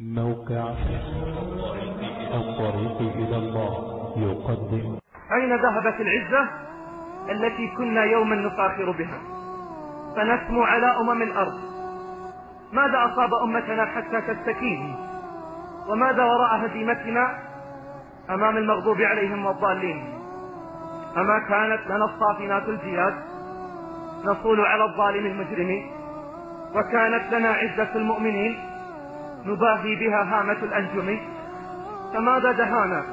موقع الطريق إلى الله يقدم. أين ذهبت العزة التي كنا يوما نفاخر بها؟ فنسمو على أمم الأرض. ماذا أصاب أمتنا حتى تستكين؟ وماذا وراء هزيمتنا أمام المغضوب عليهم والضالين؟ أما كانت لنا الصافنات الجياد نصول على الظالم المجرم؟ وكانت لنا عزة المؤمنين؟ نباهي بها هامة الأنجم فماذا دهانا؟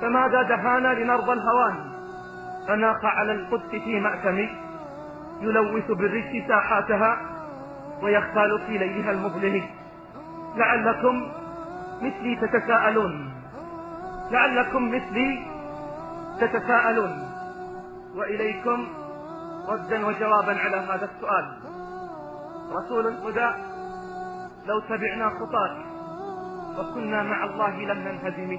فماذا دهانا لنرضى الهوان؟ فناق على القدس في مأتم يلوث بالرجس ساحاتها ويختال في ليلها المظلم لعلكم مثلي تتساءلون. لعلكم مثلي تتساءلون. وإليكم ردا وجوابا على هذا السؤال. رسول الهدى. لو تبعنا خطاك وكنا مع الله لم ننهزم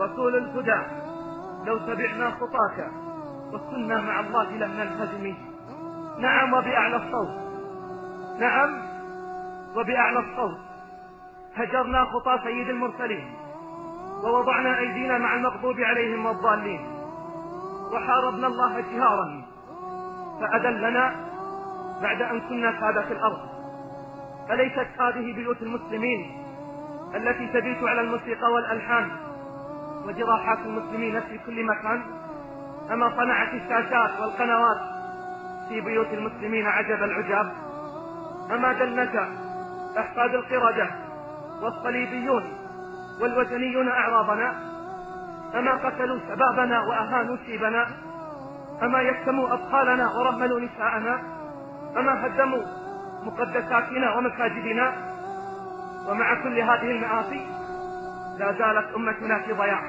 رسول الهدى لو تبعنا خطاك وكنا مع الله لم ننهزم نعم وبأعلى الصوت. نعم وبأعلى الصوت. هجرنا خطى سيد المرسلين ووضعنا أيدينا مع المغضوب عليهم والضالين وحاربنا الله جهارا فأذلنا بعد أن كنا سادة الأرض. أليست هذه بيوت المسلمين التي تبيت على الموسيقى والألحان وجراحات المسلمين في كل مكان أما صنعت الشاشات والقنوات في بيوت المسلمين عجب العجاب. أما دلت أحفاد القردة والصليبيون والوثنيون أعراضنا أما قتلوا شبابنا وأهانوا شيبنا أما يكتموا أطفالنا ورملوا نساءنا أما هدموا مقدساتنا ومساجدنا ومع كل هذه المآسي لا زالت أمتنا في ضياع.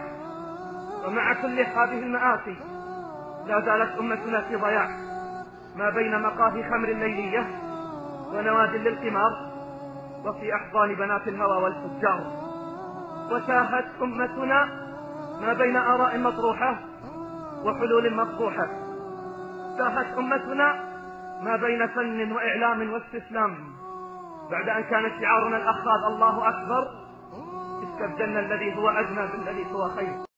ومع كل هذه المآسي لا زالت أمتنا في ضياع. ما بين مقاهي خمر الليلية ونواد للقمار وفي أحضان بنات الهوى والفجار. وتاهت أمتنا ما بين آراء مطروحة وحلول مطروحة تاهت أمتنا ما بين فن وإعلام واستسلام. بعد أن كان شعارنا الأخاذ الله أكبر استبدلنا الذي هو أدنى بالذي هو خير.